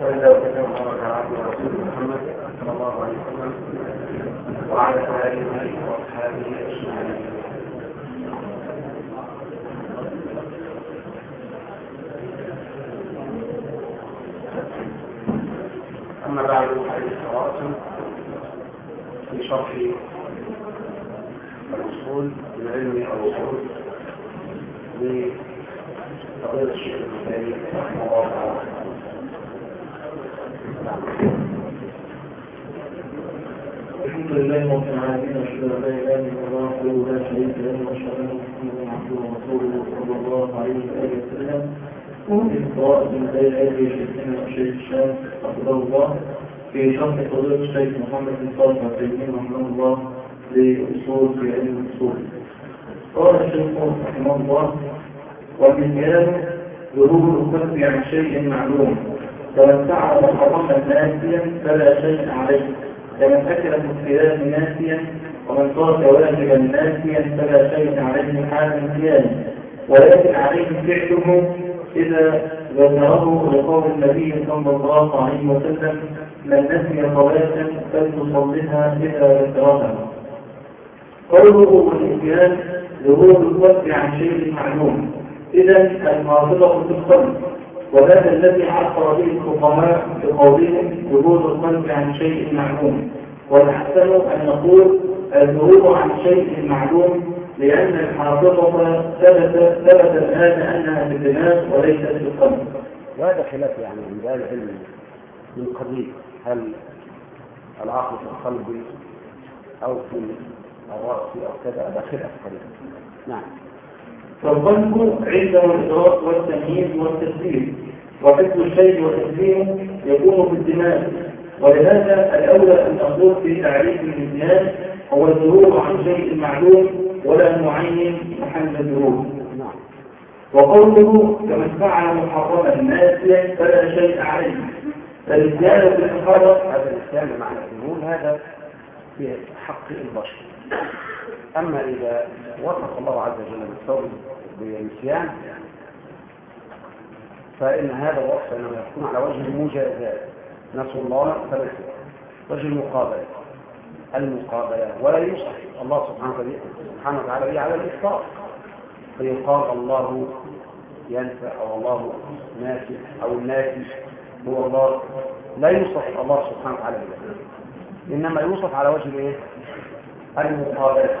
وإلا وكتب الله على عبد ورسول محمد صلى الله عليه وسلم وعلى آله وأصحابه أجمعين أما بعد حديث قراءة في شرح الأصول من علم الأصول لفضيلة الشيخ البخاري رحمه الله تعالى. الحمد لله رب العالمين واشهد أن لا إله إلا الله وحده لا شريك له وأشهد أن محمدا عبده ورسوله صلى الله عليه وآله وسلم. في قراءة من غير علم شيخنا الشيخ الشام حفظه الله في شرح فضيلة الشيخ محمد بن صالح العثيمين رحمه الله لأصول في علم الأصول. قال الشيخ رحمه الله والمثال ظهور الكف عن شيء معلوم فعل محرما ناسيا فلا شيء عليه. كمن أكل الخلاف ناسيا ومن ترك واجبا ناسيا فلا شيء عليه حال نسيان ولكن عليه فعله إذا ذكره لقول النبي صلى الله عليه وسلم من نسي صلاة فلتصلها إذا ذكرها. قوله والنسيان ظهور القلب عن شيء معلوم. إذا المعصبة في القلب وهذا الذي عبر به الفقهاء بقولهم ظهور القلب عن شيء معلوم. والأحسن أن نقول الظهور عن شيء معلوم لأن الحافظة ثبت ثبت الآن أنها في الدماغ وليست في القلب وهذا خلاف يعني عند أهل العلم من قبيل. هل العقل في القلب أو في الرأس أو كذا؟ هذا خلاف قليل نعم. فالقلب عنده الإدراك والتمييز والتسليم وحفظ الشيء وتسليمه يكون في الدماغ. ولهذا الأولى أن نقول في تعريف النسيان هو الظهور عن شيء معلوم ولا نعين محل الظهور. وقوله كمن فعل محرما ناسيا فلا شيء عليه فالنسيان في الحرم هذا الإسلام معنى الظهور هذا في حق البشر. أما إذا وصف الله عز وجل بالصبر بالنسيان فإن هذا الوصف إنما يكون على وجه المجازات. نسوا الله فنسوا وجه المقابلة. المقابلة. ولا يوصف الله سبحانه وتعالى به على الإفطار فيقال الله ينسى أو الله ناسي أو الناسي هو الله. لا يوصف الله سبحانه وتعالى به إنما يوصف على وجه الإيه؟ المقابلة.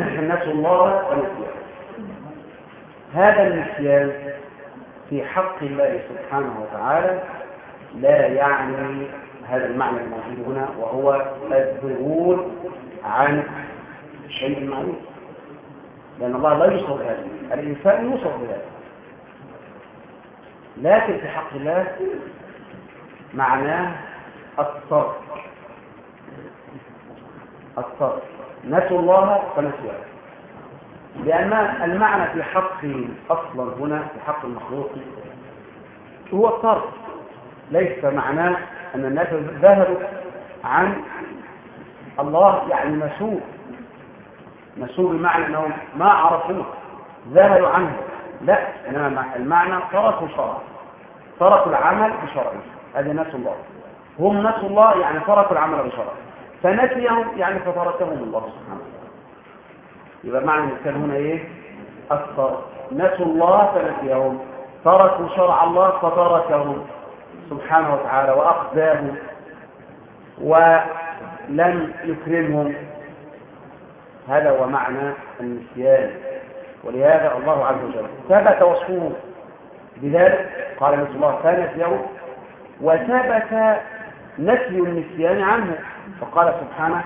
نسوا الله ونسيه هذا النسيان في حق الله سبحانه وتعالى لا يعني هذا المعنى الموجود هنا وهو الذهول عن شيء معلوم. لأن الله لا يوصف بهذا الإنسان يوصف بهذا. لكن في حق الله معناه الصرف الصرف نسوا الله فنسوا. لأن المعنى في حق أصلا هنا في حق المخلوق هو الصرف ليس معناه أن الناس ذهبوا عن الله يعني مسوء مسوء بمعنى أنهم ما عرفوه ذهلوا عنه. لا إنما المعنى تركوا شرعا تركوا العمل بشرعه هذا نسوا الله. هم نسوا الله يعني تركوا العمل بشرعه فنسيهم يعني فتركهم الله سبحانه وتعالى. يبقى معنى الإنسان هنا إيه؟ الصرف نسوا الله فنسيهم. تركوا شرع الله فتركهم. سبحانه وتعالى وأخذاهم ولم يكرمهم. هذا هو معنى النسيان. ولهذا الله عز وجل ثبت وصفه. بذلك قال نسوا الله فنسيه. وثبت نفي النسيان عنه. فقال سبحانه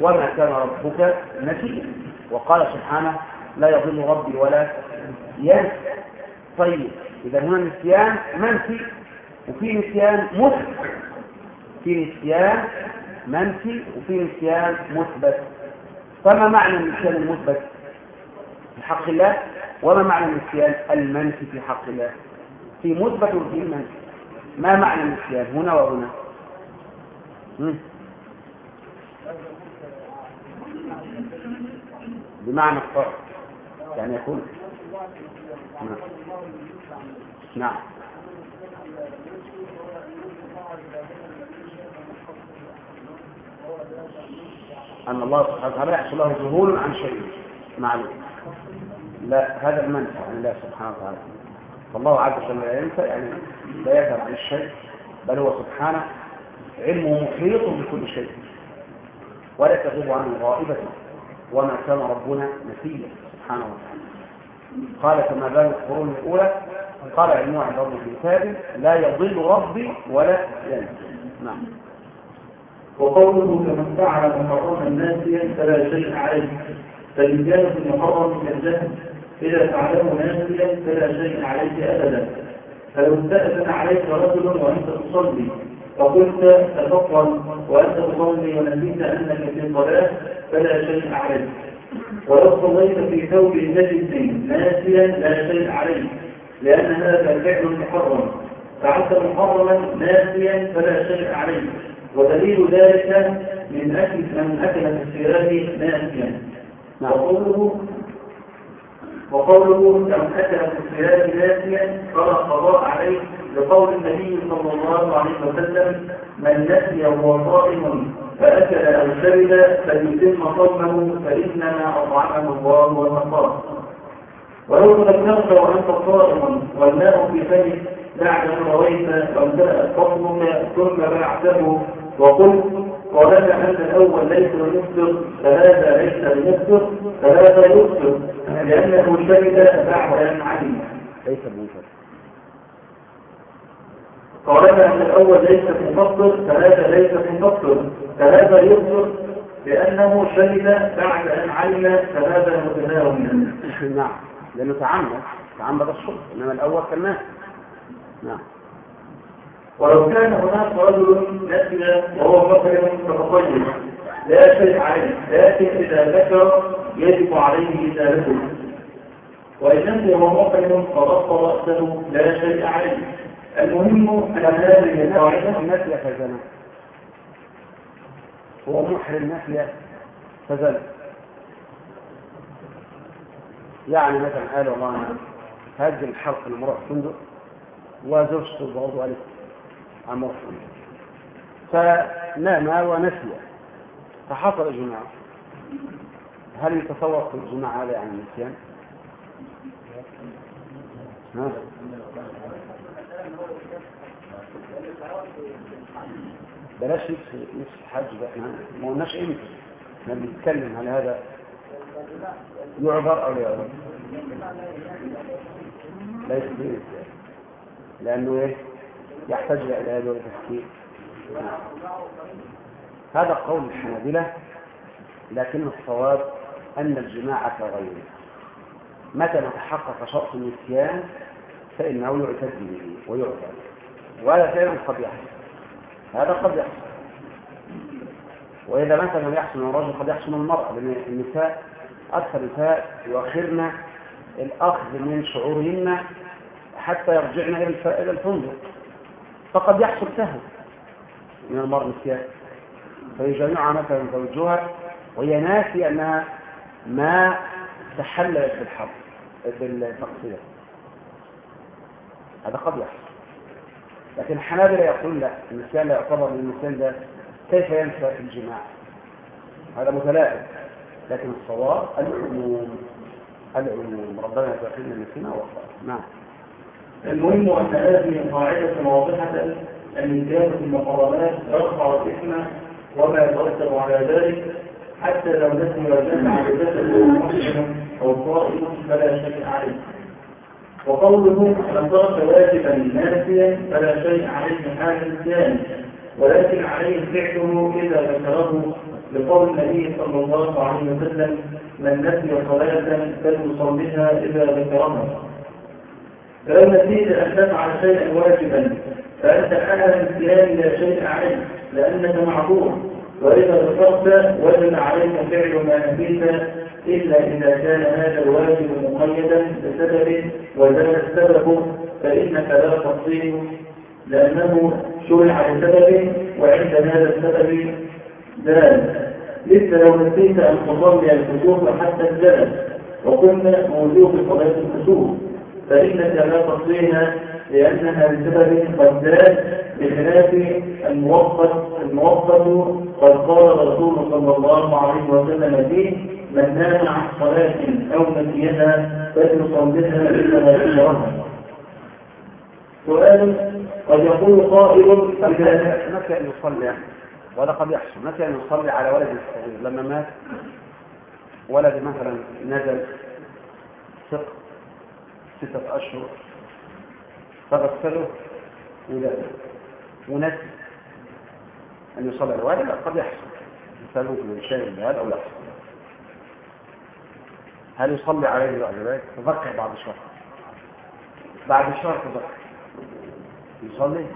وما كان ربك نسيا وقال سبحانه لا يضل ربي ولا ينسى طيب إذا هنا النسيان منفي وفي نسيان مثبت. في نسيان منفي وفي نسيان مثبت. فما معنى النسيان المثبت في حق الله؟ وما معنى النسيان المنفي في حق الله؟ في مثبت وفي منفي. ما معنى النسيان؟ هنا وهنا. بمعنى الفرق يعني يكون. نعم. نعم. أن الله سبحانه وتعالى يحصل له ذهول عن شيء. معلوم. لا هذا المنفع عن الله سبحانه وتعالى. فالله عز وجل لا ينسى يعني لا يذهب عن الشيء بل هو سبحانه علمه محيط بكل شيء. ولا تغيب عنه غائبة وما كان ربنا نسيا سبحانه وتعالى. قال كما بال القرون الأولى قال علمه عند ربه في كتابه لا يضل ربي ولا ينسى. نعم. وقوله كمن فعل محرما ناسيا فلا شيء عليه. في المحرم كالجهل إذا فعله ناسيا فلا شيء عليك أبدا. فلو استأذن عليك رجل وأنت تصلي فقلت تفضل وأنت تصلي ونسيت أنك في الصلاة فلا شيء عليك. ولو صليت في ثوب نجس ناسيا لا شيء عليك لأن هذا فعل محرم. فعلت محرما ناسيا فلا شيء عليك. ودليل ذلك من أكل من أكل في السيرة ناسيا. نعم. وقوله وقوله من أكل في السيرة ناسيا فلا قضاء عليه لقول النبي صلى الله عليه وسلم من نسي وهو صائم فأكل أو شرب فليتم صومه فإنما أطعمه الله وسقاه ولو تذكرت وأنت صائم والماء في فمك بعد أن رويت وامتلأت بطنك ثم بعده وقلت طالما أن الأول ليس ليفطر فهذا ليس ليفطر فهذا يفطر لأنه شهد بعد أن علم. ليس بمنكر طالما أن الأول ليس مفطر فهذا ليس مفطر فهذا يفطر لأنه شهد بعد أن علم فهذا متناول منه نعم. لأنه تعمد تعمد الصبح إنما الأول كان ناس نعم. ولو كان هناك رجل نسي وهو محرم فتطيب لا شيء عليه لكن إذا ذكر يجب عليه إزالته. نسي وهو محرم فبطل رأسه لا شيء عليه. المهم أن هذه القاعدة نسي فزنا هو محرم نسي فزنا يعني مثلا قال والله أنا هاجي الحلقة لما أروح فندق وزوجته برضه قالت عم أروح فندق فنام ونسي. فحصل اجماع هل يتصور في الجماع هذا يعني النسيان؟ ها؟ بلاش نفس الحج إحنا ما قلناش إمتى إحنا بنتكلم على هذا. يعذر أو لا يعذر ليس فيه لأنه إيه؟ يحتاج إلى علاج وتفكير. هذا قول الحنابلة لكن الصواب أن الجماعة كغيره متى نتحقق شرط النسيان؟ فإنه يعتد به ويعتد وهذا فعلا قد يحصل هذا قد يحصل. وإذا مثلا يحصل من الرجل قد يحصل من المرأة لأن النساء أكثر النساء يؤخرن الأخذ من شعورهن حتى يرجعن إلى الف- إلى الفندق. فقد يحصل سهو من المرء نسيان. فيجامعها مثلا زوجها وهي ناسية أنها ما تحللت بالحظ بالتقصير. هذا قد يحصل. لكن الحنابلة يقول لا النسيان لا يعتبر من النسيان ده كيف ينسى في الجماع؟ هذا متلائم. لكن الصواب العموم. العموم. ربنا يتقينا نسينا وخلاص نعم. المهم أن هذه القاعدة واضحة أن زيادة المحرمات ترفع الإثم وما يترتب على ذلك حتى لو نسي وجمع بجسد محسن أو صائم فلا شيء عليه. وقوله من ترك واجبا ناسيا فلا شيء عليه حال النسيان ولكن عليه فعله إذا ذكره لقول النبي صلى الله عليه وسلم من نسي صلاة فليصليها إذا ذكرها فلو نسيت أن تفعل شيئا واجبا فأنت أهل الصيام لا شيء عليك لأنك معذور وإذا ذكرت وجب عليك فعل ما نسيت إلا إذا كان هذا الواجب مقيدا بسبب وزال السبب فإنك لا تصير لأنه شرع لسبب وعند هذا السبب زال مثل لو نسيت أن تصلي الكسوف حتى الزلل وقلنا موجود صلاة الكسوف فإنك لا تصليها لأنها بسبب قد زاد بخلاف الموقت الموقت قد قال الرسول صلى الله عليه وسلم فيه من نام عن صلاة أو نسيها فليصلها إلا أمرها سؤال قد يقول قائل نسي أن يصلي؟ ولا قد يحصل نسي أن يصلي على ولد صغير؟ لما مات ولد مثلا نزل ثق ستة أشهر فغسله ونسي أن يصلي. على ولد قد يحصل ممكن يشاهد بهذا أو لا. يحصل هل يصلي عليه ذلك؟ تذكر بعد شهر. بعد شهر تذكر يصلي؟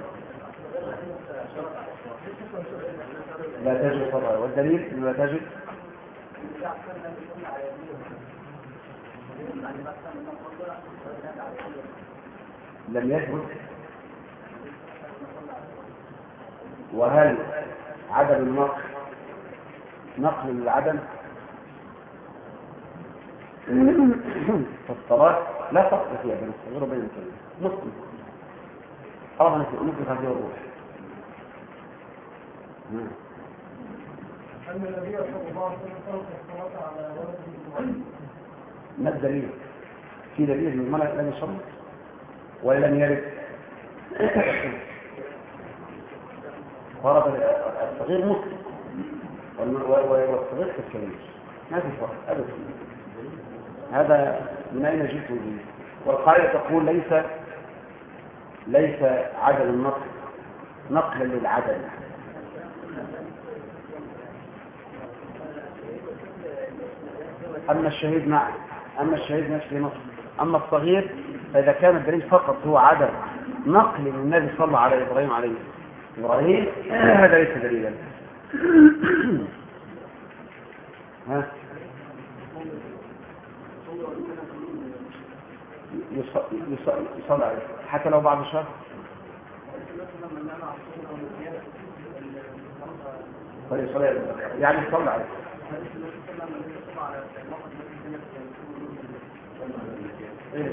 لا تجد فرع والدليل لا تجد. لم يثبت. وهل عدم النقل نقل للعدم؟ فالصلاة لا فرق فيها بين الصغير وبين الكبير مسلم طبعا ممكن هذه الروح. أن النبي صلى الله عليه وسلم الصلاة على ما الدليل؟ في دليل ان الملك لم يصلي ولا لم يرد. فرض الصغير مسلم. والصغير كالكبير ما في فرق. ابدا. هذا من أين جئت به؟ والقاعده تقول ليس ليس عدم النقل نقلا للعدم أما الشهيد نعم أما الشهيد نفسه نصر أما الصغير فإذا كان الدليل فقط هو عدم نقل من النبي صلى الله عليه إبراهيم عليه. إبراهيم هذا ليس دليلا. ها؟ يصلي عليه حتى لو بعد شهر يعني يصلي عليه إيه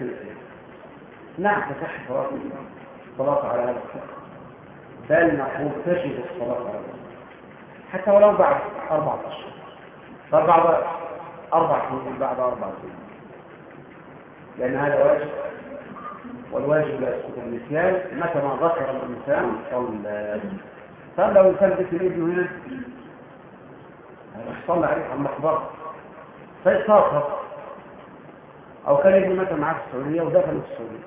الاسلام نعم تصح صلاه الصلاه على هذا بل نقول تجب الصلاه على هذا. حتى ولو بعد اربعه اشهر صار أربع سنين بعد أربع سنين لأن هذا واجب. والواجب لا يسقط النسيان. متى ما ذكر الإنسان صلى. فلو انسان ذكر ابنه هنا صلى عليه على المقبره فيسافر أو كان ابنه مات معاه في السعودية ودفن في السعودية.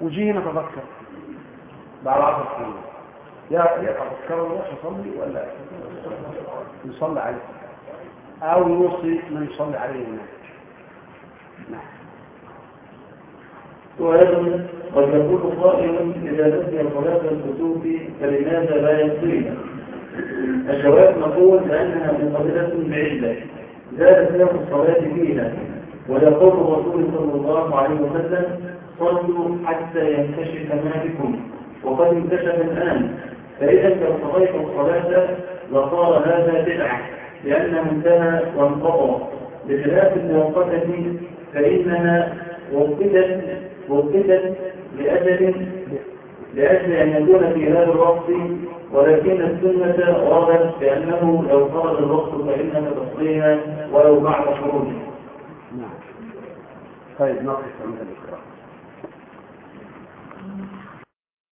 وجي هنا تذكر بعد عشر سنين. يا يا تذكر يروح يصلي ولا يصلي عليه. أو يوصي من يصلي عليه هناك. نعم. وأيضا قد يقول قائل إذا نسي صلاة الكسوف فلماذا لا يصليها؟ الجواب نقول لأنها منقبلة بعلة زادت له الصلاة فيها. ويقول الرسول صلى الله عليه وسلم صلوا حتى ينكشف ما بكم. وقد انكشف الآن. فإذا لو صليت الصلاة لصار هذا بدعة. لأنه انتهى وانقضى بخلاف الموقتة فإنها وقتت وقتت لأجل لأجل أن يكون في هذا الوقت ولكن السنة وردت بأنه لو خرج الوقت فإنها تصليها ولو بعد خروجه. نعم. طيب نقف عند الإقرار.